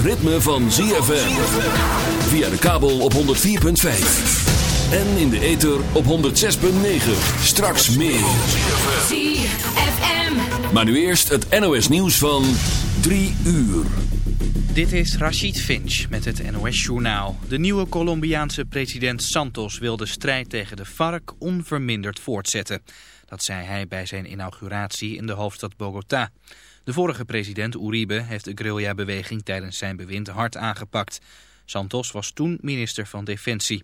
Het ritme van ZFM. Via de kabel op 104.5. En in de ether op 106.9. Straks meer. ZFM. Maar nu eerst het NOS nieuws van 3 uur. Dit is Rashid Finch met het NOS-journaal. De nieuwe Colombiaanse president Santos wil de strijd tegen de FARC onverminderd voortzetten. Dat zei hij bij zijn inauguratie in de hoofdstad Bogota. De vorige president Uribe heeft de guerrilla-beweging tijdens zijn bewind hard aangepakt. Santos was toen minister van Defensie.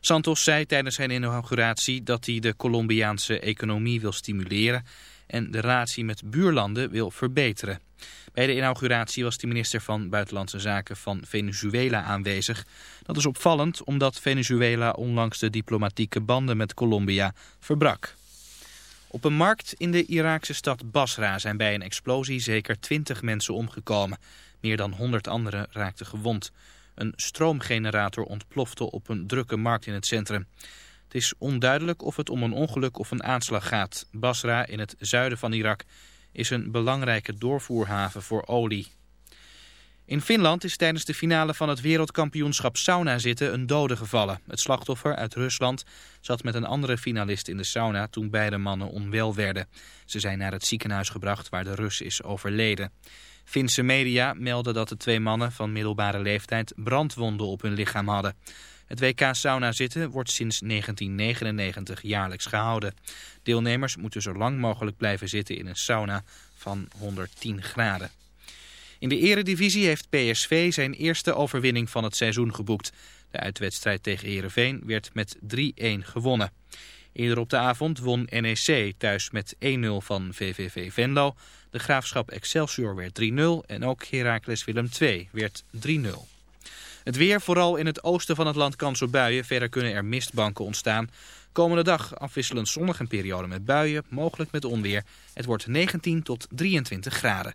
Santos zei tijdens zijn inauguratie dat hij de Colombiaanse economie wil stimuleren en de relatie met buurlanden wil verbeteren. Bij de inauguratie was de minister van Buitenlandse Zaken van Venezuela aanwezig. Dat is opvallend omdat Venezuela onlangs de diplomatieke banden met Colombia verbrak. Op een markt in de Iraakse stad Basra zijn bij een explosie zeker 20 mensen omgekomen. Meer dan 100 anderen raakten gewond. Een stroomgenerator ontplofte op een drukke markt in het centrum. Het is onduidelijk of het om een ongeluk of een aanslag gaat. Basra in het zuiden van Irak is een belangrijke doorvoerhaven voor olie. In Finland is tijdens de finale van het wereldkampioenschap sauna zitten een dode gevallen. Het slachtoffer uit Rusland zat met een andere finalist in de sauna toen beide mannen onwel werden. Ze zijn naar het ziekenhuis gebracht waar de Rus is overleden. Finse media melden dat de twee mannen van middelbare leeftijd brandwonden op hun lichaam hadden. Het WK sauna zitten wordt sinds 1999 jaarlijks gehouden. Deelnemers moeten zo lang mogelijk blijven zitten in een sauna van 110 graden. In de eredivisie heeft PSV zijn eerste overwinning van het seizoen geboekt. De uitwedstrijd tegen Heerenveen werd met 3-1 gewonnen. Eerder op de avond won NEC thuis met 1-0 van VVV Venlo. De Graafschap Excelsior werd 3-0 en ook Heracles Willem II werd 3-0. Het weer, vooral in het oosten van het land, kans op buien. Verder kunnen er mistbanken ontstaan. Komende dag afwisselend zonnig en periode met buien, mogelijk met onweer. Het wordt 19 tot 23 graden.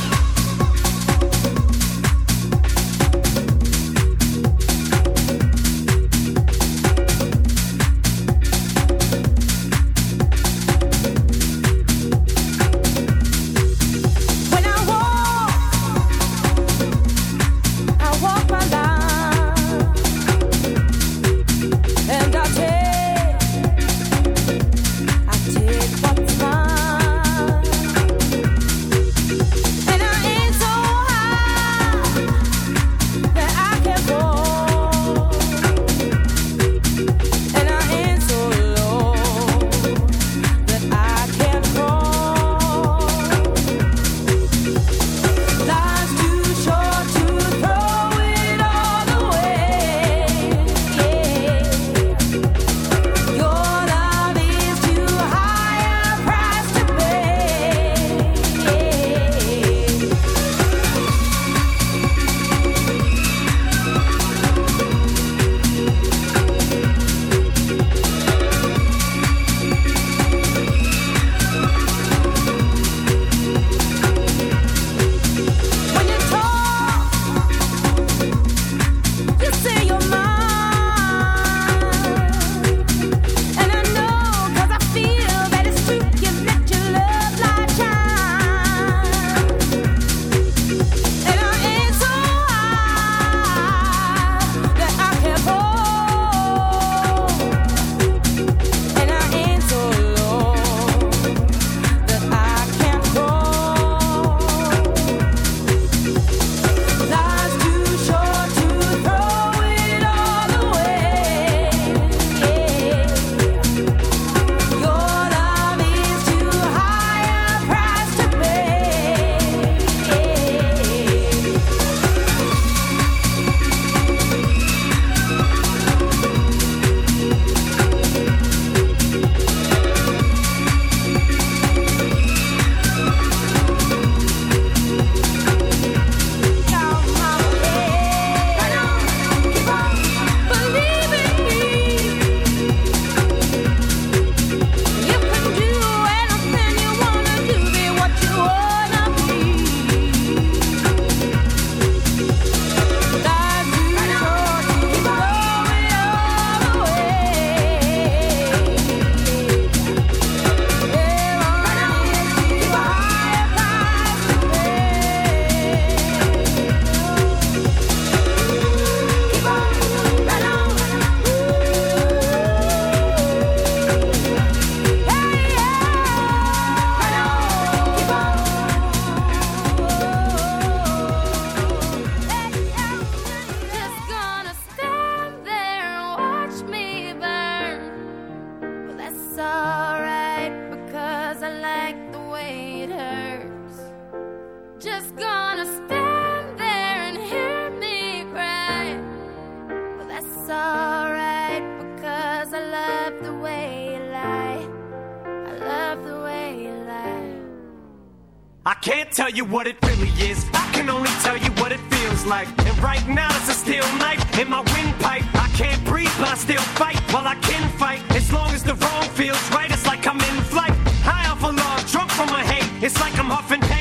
can't tell you what it really is. I can only tell you what it feels like. And right now it's a steel knife in my windpipe. I can't breathe, but I still fight. While I can fight as long as the wrong feels right. It's like I'm in flight, high off a log, drunk from my hate. It's like I'm huffing pain.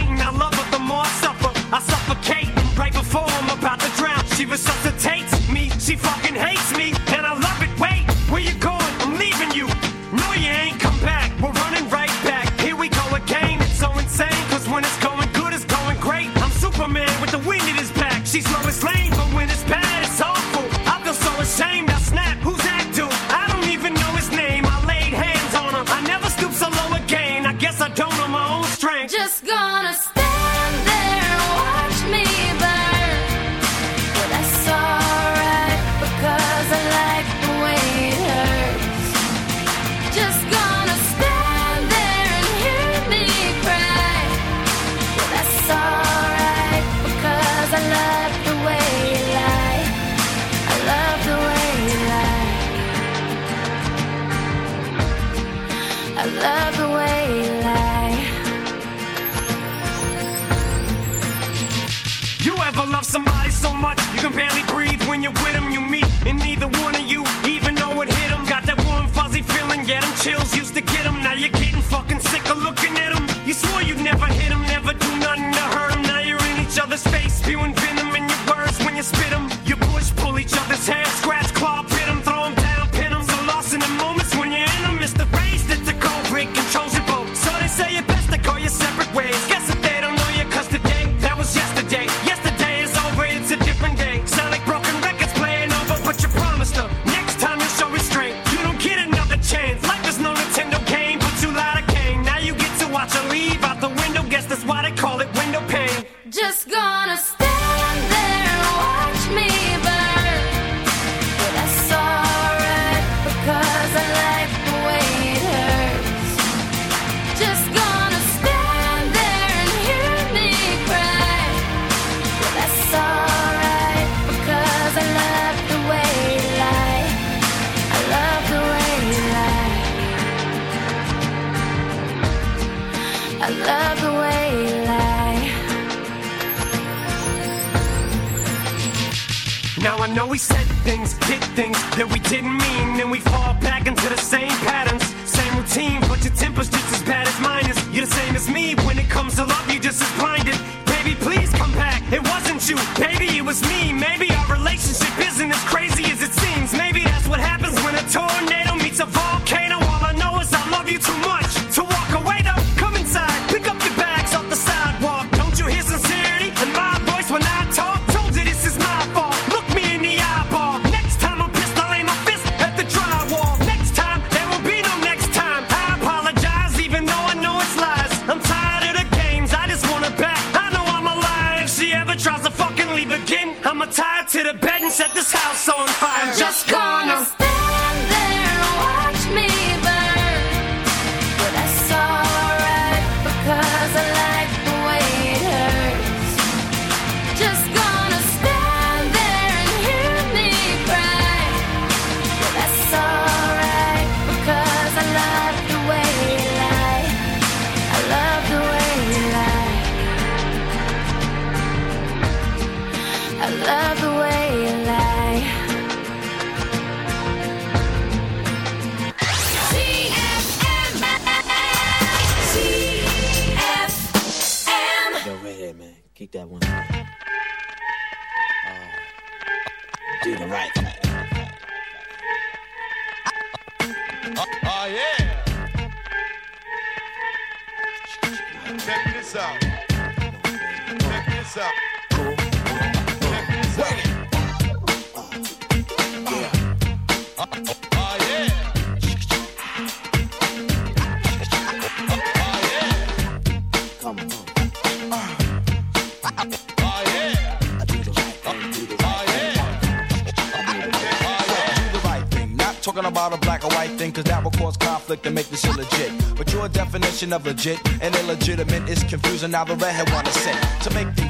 Of legit and illegitimate is confusing. Now the redhead wanna say to make things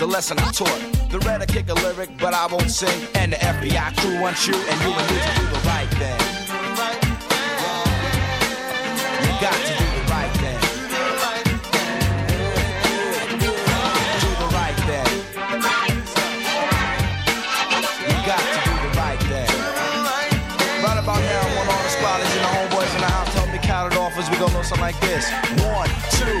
the lesson I taught. The red I kick a lyric, but I won't sing. And the FBI crew wants you, and you and me to do the right thing. You got to do the right thing. Do the right thing. You got to do the right thing. Right about now, I want all the squatters and the homeboys in the house. Help me count it off as we go know something like this. One, two,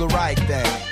The right thing.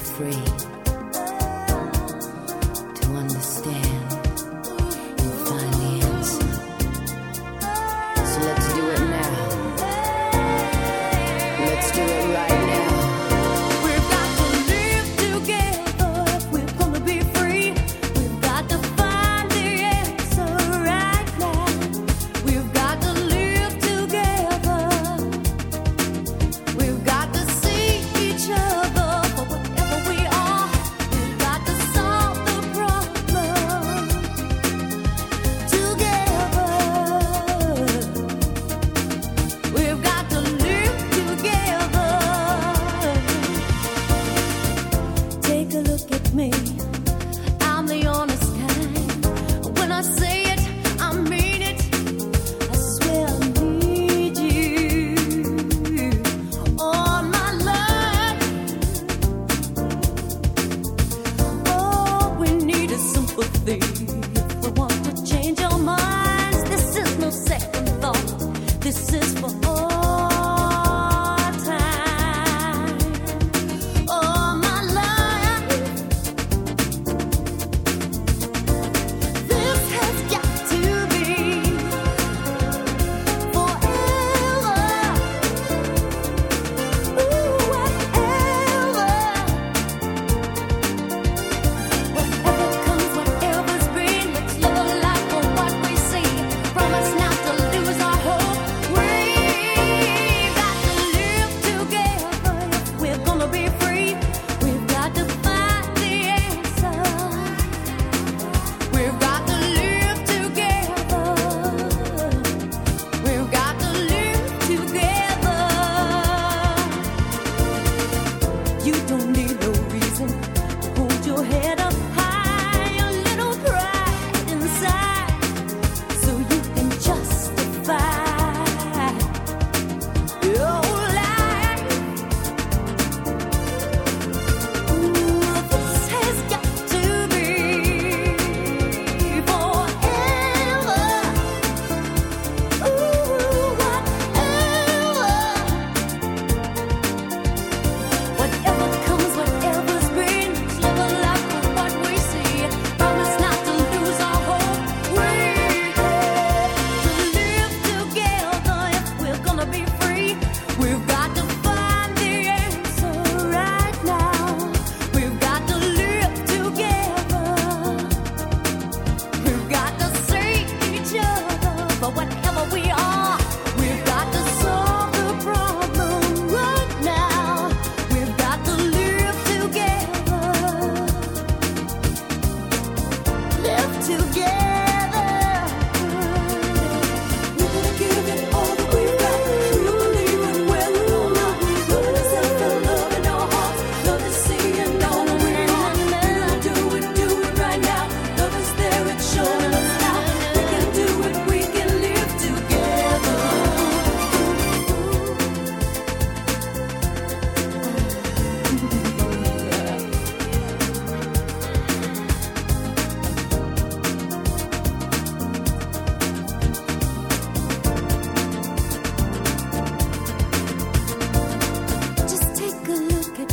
free.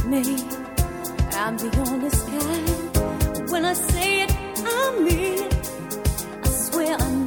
me. I'm the honest kind. When I say it, I mean it. I swear I know.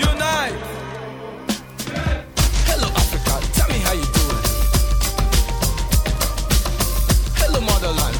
unite. Hello, Africa. Tell me how you doing. Hello, motherland.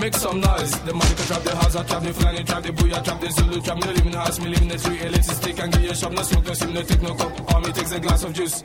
Make some noise. The money can trap the house, I trap the flying, trap the booyah, trap the Zulu, trap me the house, me live in the tree, little stick and give you a shop, no smoke, no sim, no take no cup. All me takes a glass of juice.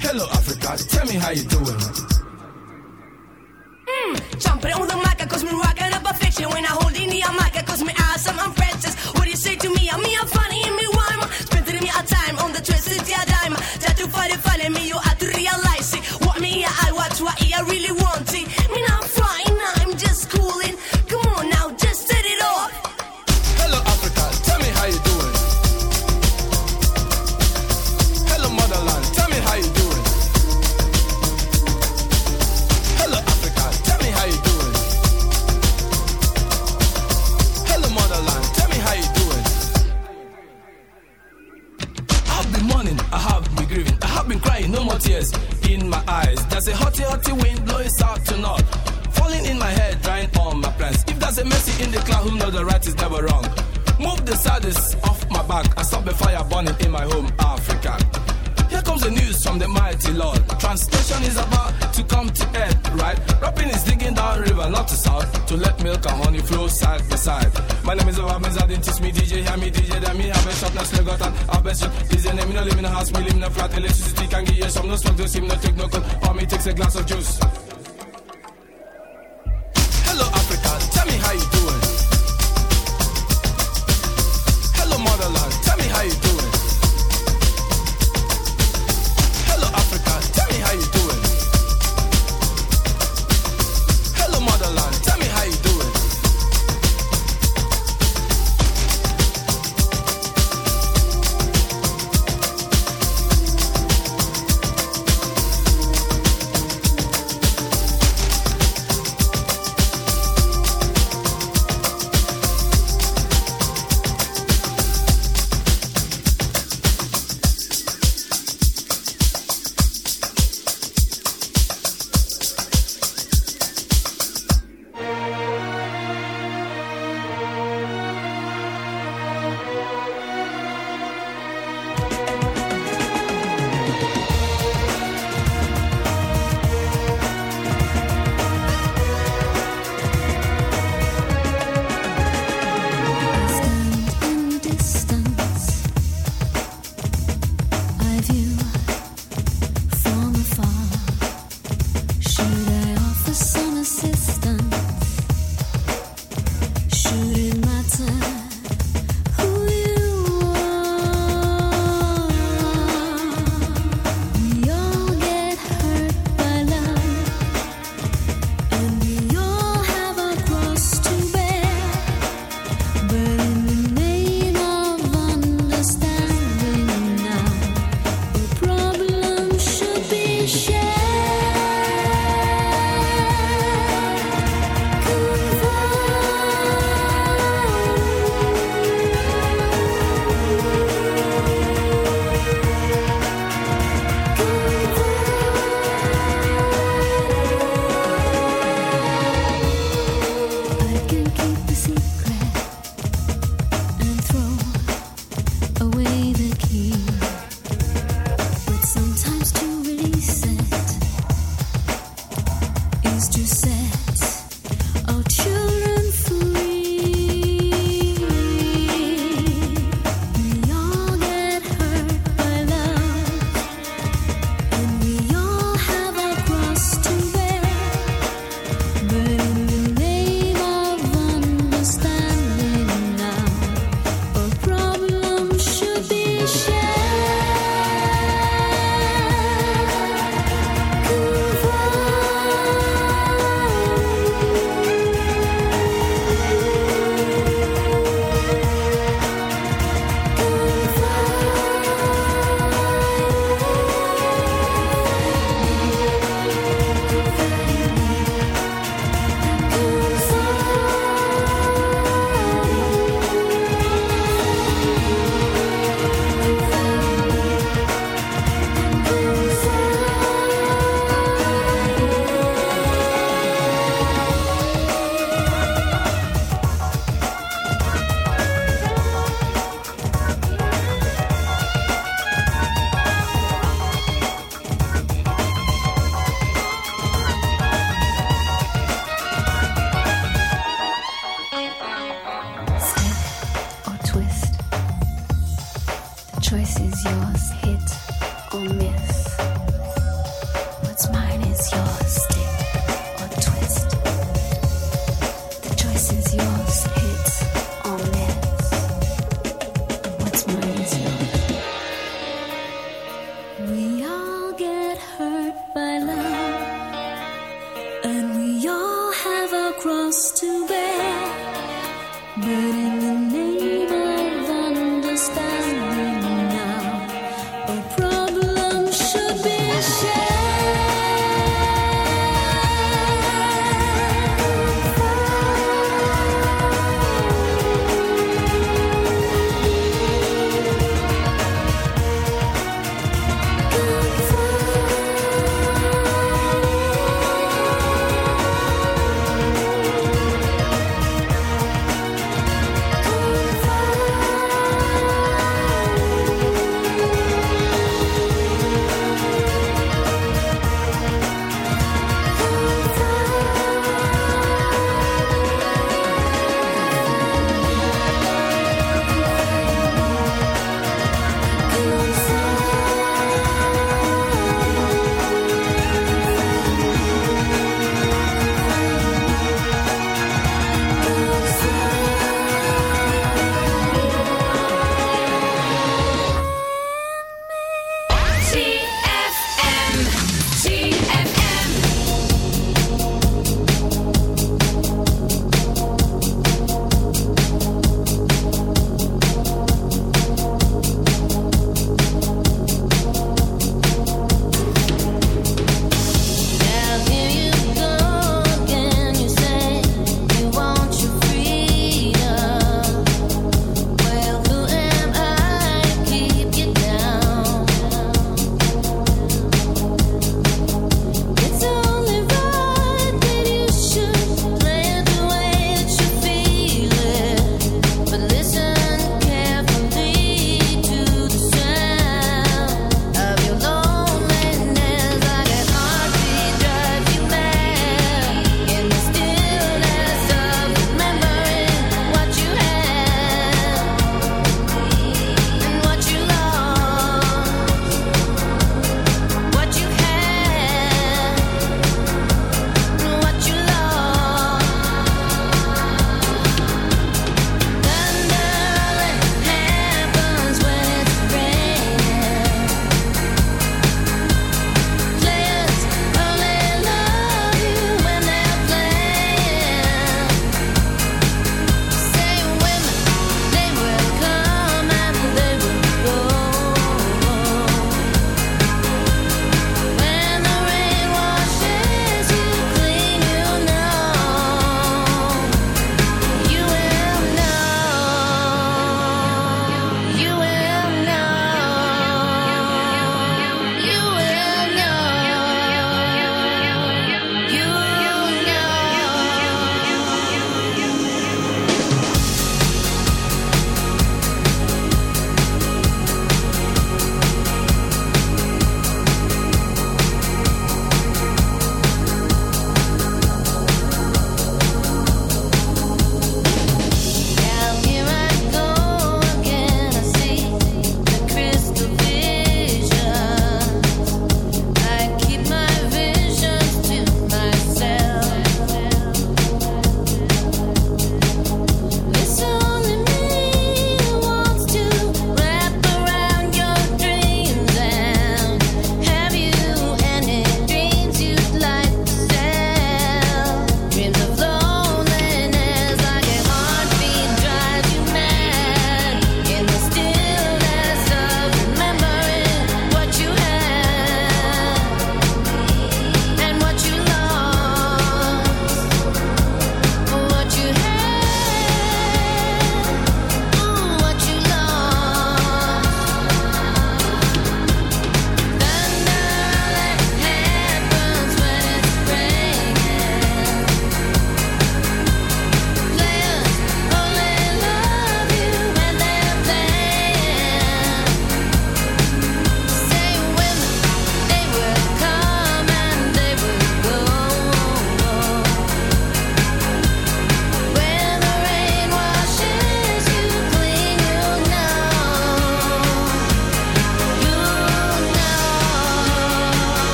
Hello, Africa, tell me how you doing. Mm, jumping on the mic, cause me rocking up a fiction. When I hold in the mic, cause me awesome, I'm princess. What do you say to me? I'm me, I'm funny, and me rhyme. Spending me a time on the twisted yeah dime. Try to find it, find me, you have to realize it. What me, I watch, what I really want it. Wind blowing south to north. Falling in my head, drying on my plans. If there's a mercy in the cloud, who knows the right is never wrong. Move the saddest off my back and stop the fire burning in my home, Africa. Here comes the news from the mighty Lord. Translation is about to come to end, right? Rapping is digging down river, not to south, to let milk and honey flow side by side. My name is Obama, I teach me DJ, hear me DJ, then me have a shop, now still got an have a shop. DJ name, no live in a house, me live in a flat, electricity can give you some, no smoke, no steam, no take no cold, or me takes a glass of juice.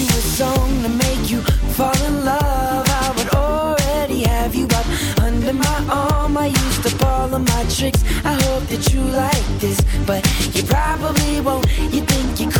You a song to make you fall in love, I would already have you up under my arm. I used up all of my tricks. I hope that you like this, but you probably won't. You think you're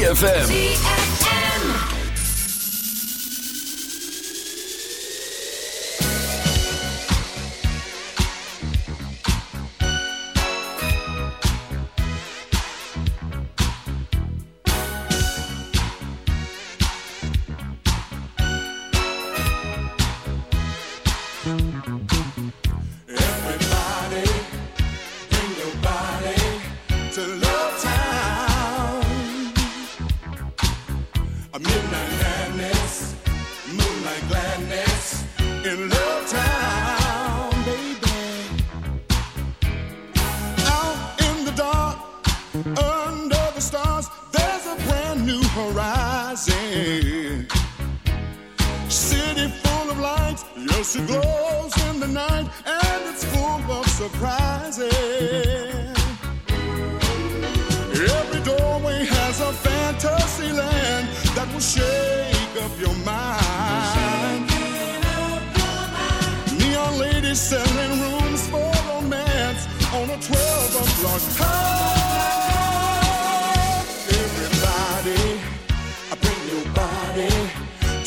ZFM.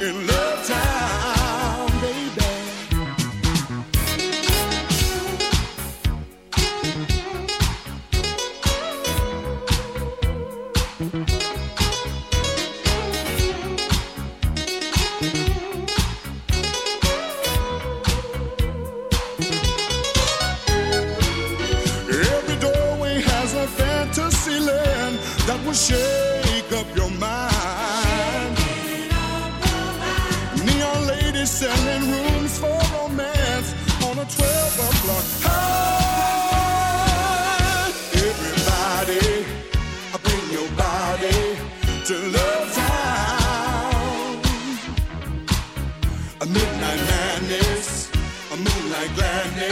in love.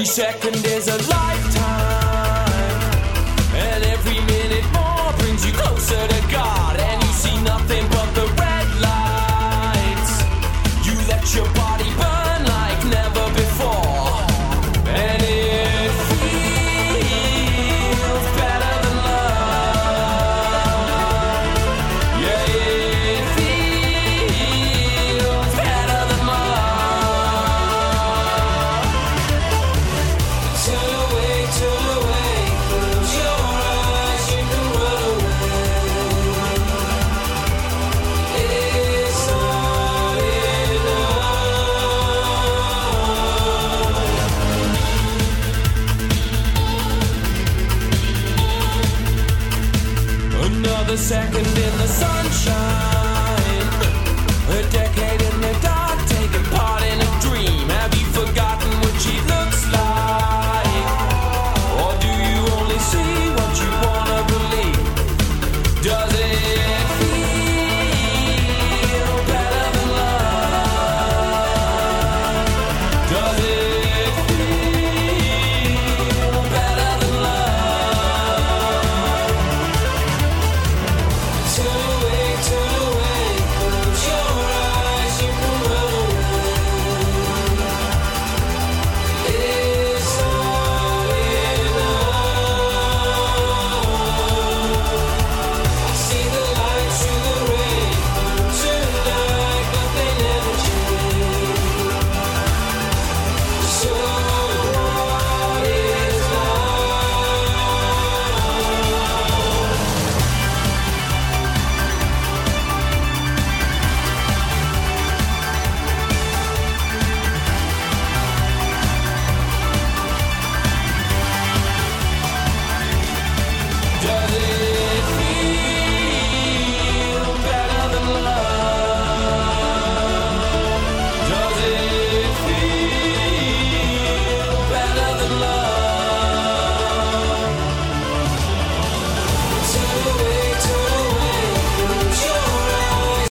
Every second is a lie.